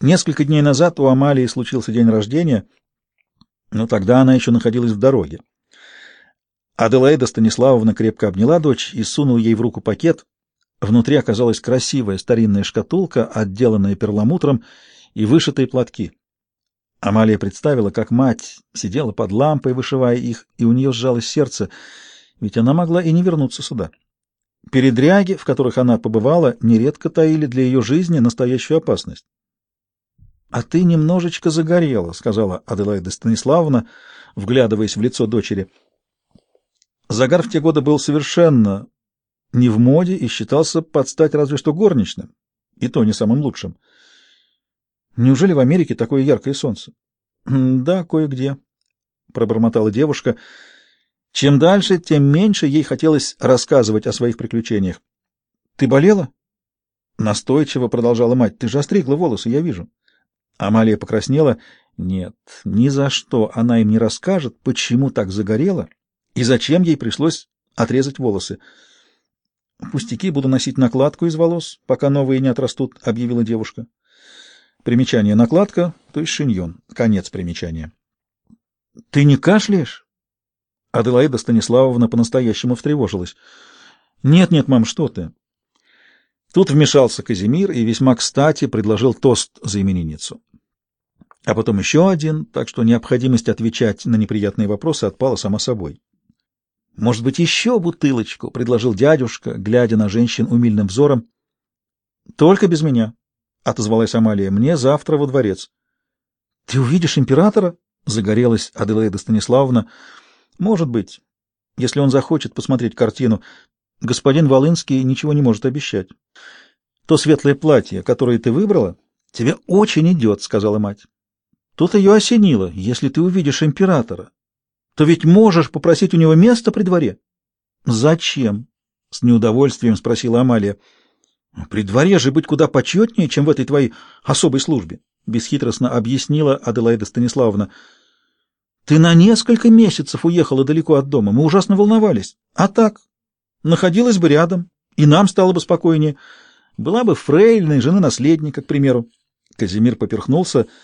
Несколько дней назад у Амалии случился день рождения, но тогда она еще находилась в дороге. Аделаида Станиславовна крепко обняла дочь и сунула ей в руку пакет. Внутри оказалась красивая старинная шкатулка, отделанная перламутром, и вышитые платки. Амалия представила, как мать сидела под лампой, вышивая их, и у нее сжалось сердце, ведь она могла и не вернуться сюда. Передряги, в которых она побывала, нередко таили для ее жизни настоящую опасность. — А ты немножечко загорела, — сказала Аделаида Станиславовна, вглядываясь в лицо дочери. Загар в те годы был совершенно не в моде и считался под стать разве что горничным, и то не самым лучшим. Неужели в Америке такое яркое солнце? — Да, кое-где, — пробормотала девушка. Чем дальше, тем меньше ей хотелось рассказывать о своих приключениях. — Ты болела? — настойчиво продолжала мать. — Ты же остригла волосы, я вижу. Амалия покраснела. Нет, ни за что она им не расскажет, почему так загорела и зачем ей пришлось отрезать волосы. «Пустяки, буду носить накладку из волос, пока новые не отрастут», — объявила девушка. Примечание «накладка», то есть шиньон. Конец примечания. «Ты не кашляешь?» Аделаида Станиславовна по-настоящему встревожилась. «Нет-нет, мам, что ты?» Тут вмешался Казимир и весьма кстати предложил тост за именинницу. А потом еще один, так что необходимость отвечать на неприятные вопросы отпала сама собой. «Может быть, еще бутылочку?» — предложил дядюшка, глядя на женщин умильным взором. «Только без меня», — отозвалась Амалия. «Мне завтра во дворец». «Ты увидишь императора?» — загорелась Аделаида Станиславовна. «Может быть, если он захочет посмотреть картину. Господин Волынский ничего не может обещать. То светлое платье, которое ты выбрала, тебе очень идет», — сказала мать. Тут ее осенило. «Если ты увидишь императора, то ведь можешь попросить у него место при дворе. — Зачем? — с неудовольствием спросила Амалия. — При дворе же быть куда почетнее, чем в этой твоей особой службе, — бесхитростно объяснила Аделаида Станиславовна. — Ты на несколько месяцев уехала далеко от дома, мы ужасно волновались. А так, находилась бы рядом, и нам стало бы спокойнее. Была бы фрейлиной жены наследника, к примеру. Казимир поперхнулся —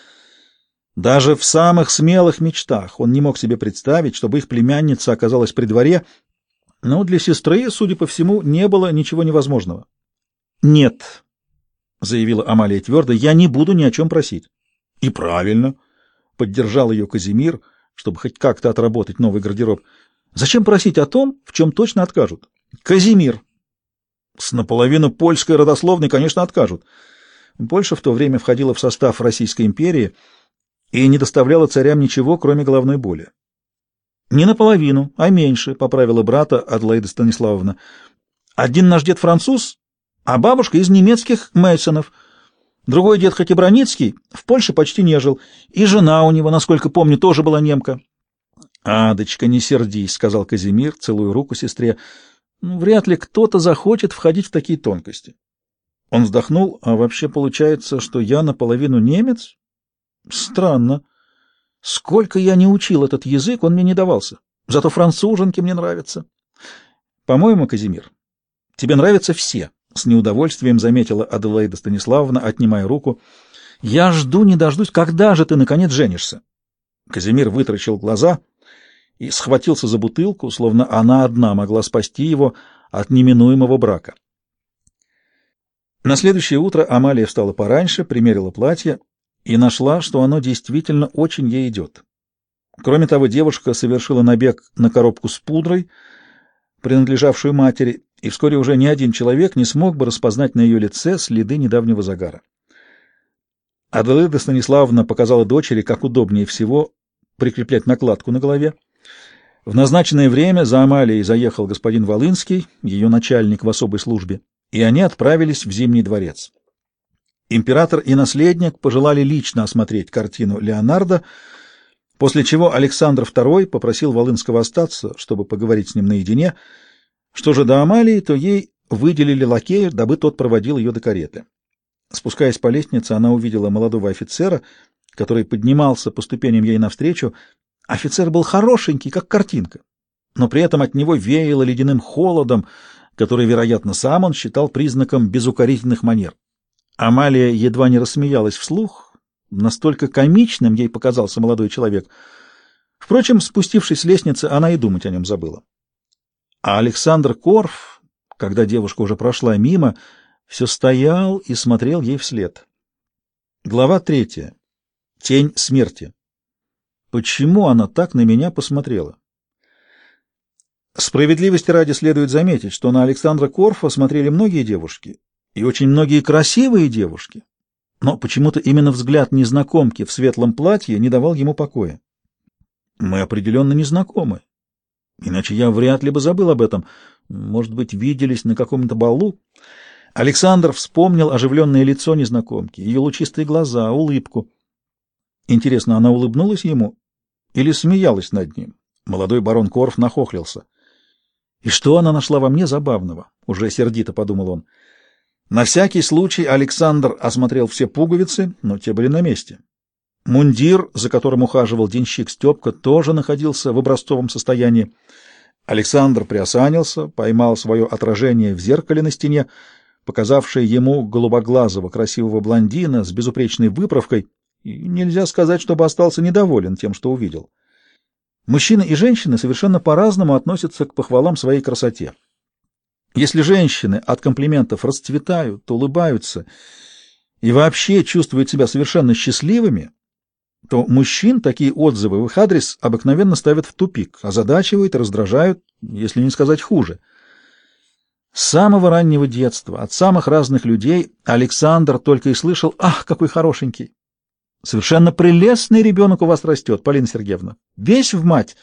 даже в самых смелых мечтах он не мог себе представить, чтобы их племянница оказалась при дворе, но для сестры, судя по всему, не было ничего невозможного. «Нет», — заявила Амалия твердо, — «я не буду ни о чем просить». «И правильно», — поддержал ее Казимир, чтобы хоть как-то отработать новый гардероб. «Зачем просить о том, в чем точно откажут?» «Казимир». «С наполовину польской родословной, конечно, откажут». Польша в то время входила в состав Российской империи — и не доставляла царям ничего, кроме головной боли. «Не наполовину, а меньше», — поправила брата Адлайда Станиславовна. «Один наш дед француз, а бабушка из немецких Мейсонов. Другой дед, хоть и броницкий, в Польше почти не жил, и жена у него, насколько помню, тоже была немка». «Адочка, не сердись», — сказал Казимир, целую руку сестре. «Ну, «Вряд ли кто-то захочет входить в такие тонкости». Он вздохнул, а вообще получается, что я наполовину немец? Странно. Сколько я не учил этот язык, он мне не давался. Зато француженки мне нравятся. По-моему, Казимир, тебе нравятся все, — с неудовольствием заметила Аделаида Станиславовна, отнимая руку. Я жду не дождусь, когда же ты, наконец, женишься? Казимир вытрачил глаза и схватился за бутылку, словно она одна могла спасти его от неминуемого брака. На следующее утро Амалия встала пораньше, примерила платье и нашла, что оно действительно очень ей идет. Кроме того, девушка совершила набег на коробку с пудрой, принадлежавшую матери, и вскоре уже ни один человек не смог бы распознать на ее лице следы недавнего загара. Аделаида Станиславовна показала дочери, как удобнее всего прикреплять накладку на голове. В назначенное время за Амалией заехал господин Волынский, ее начальник в особой службе, и они отправились в Зимний дворец. Император и наследник пожелали лично осмотреть картину Леонардо, после чего Александр II попросил Волынского остаться, чтобы поговорить с ним наедине. Что же до Амалии, то ей выделили лакея, дабы тот проводил ее до кареты. Спускаясь по лестнице, она увидела молодого офицера, который поднимался по ступеням ей навстречу. Офицер был хорошенький, как картинка, но при этом от него веяло ледяным холодом, который, вероятно, сам он считал признаком безукорительных манер. Амалия едва не рассмеялась вслух, настолько комичным ей показался молодой человек. Впрочем, спустившись с лестницы, она и думать о нем забыла. А Александр Корф, когда девушка уже прошла мимо, все стоял и смотрел ей вслед. Глава третья. Тень смерти. Почему она так на меня посмотрела? Справедливости ради следует заметить, что на Александра Корфа смотрели многие девушки, и очень многие красивые девушки, но почему-то именно взгляд незнакомки в светлом платье не давал ему покоя. Мы определенно не знакомы, иначе я вряд ли бы забыл об этом. Может быть, виделись на каком-то балу? Александр вспомнил оживленное лицо незнакомки, ее лучистые глаза, улыбку. Интересно, она улыбнулась ему или смеялась над ним? Молодой барон Корф нахохлился. И что она нашла во мне забавного? Уже сердито подумал он. На всякий случай Александр осмотрел все пуговицы, но те были на месте. Мундир, за которым ухаживал денщик Степка, тоже находился в образцовом состоянии. Александр приосанился, поймал свое отражение в зеркале на стене, показавшее ему голубоглазого красивого блондина с безупречной выправкой, и нельзя сказать, чтобы остался недоволен тем, что увидел. Мужчины и женщины совершенно по-разному относятся к похвалам своей красоте. Если женщины от комплиментов расцветают, улыбаются и вообще чувствуют себя совершенно счастливыми, то мужчин такие отзывы в их адрес обыкновенно ставят в тупик, озадачивают раздражают, если не сказать хуже. С самого раннего детства, от самых разных людей, Александр только и слышал «Ах, какой хорошенький!» Совершенно прелестный ребенок у вас растет, Полина Сергеевна. Весь в мать.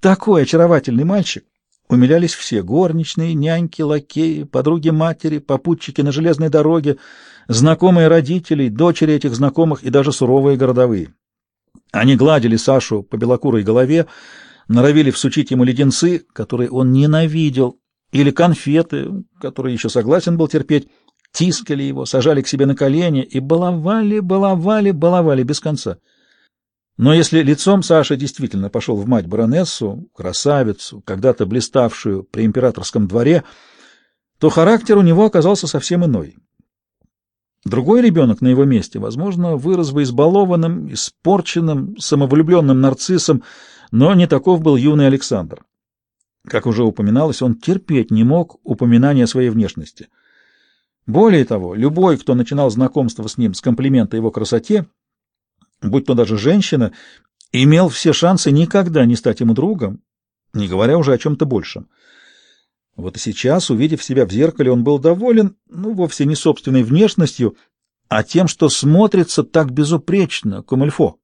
Такой очаровательный мальчик. Умилялись все — горничные, няньки, лакеи, подруги матери, попутчики на железной дороге, знакомые родителей, дочери этих знакомых и даже суровые городовые. Они гладили Сашу по белокурой голове, норовили всучить ему леденцы, которые он ненавидел, или конфеты, которые еще согласен был терпеть, тискали его, сажали к себе на колени и баловали, баловали, баловали без конца. Но если лицом Саша действительно пошел в мать баронессу, красавицу, когда-то блиставшую при императорском дворе, то характер у него оказался совсем иной. Другой ребенок на его месте, возможно, вырос бы избалованным, испорченным, самовлюбленным нарциссом, но не таков был юный Александр. Как уже упоминалось, он терпеть не мог упоминания своей внешности. Более того, любой, кто начинал знакомство с ним с комплимента его красоте, будь то даже женщина, имел все шансы никогда не стать ему другом, не говоря уже о чем-то большем. Вот и сейчас, увидев себя в зеркале, он был доволен, ну, вовсе не собственной внешностью, а тем, что смотрится так безупречно, комильфо.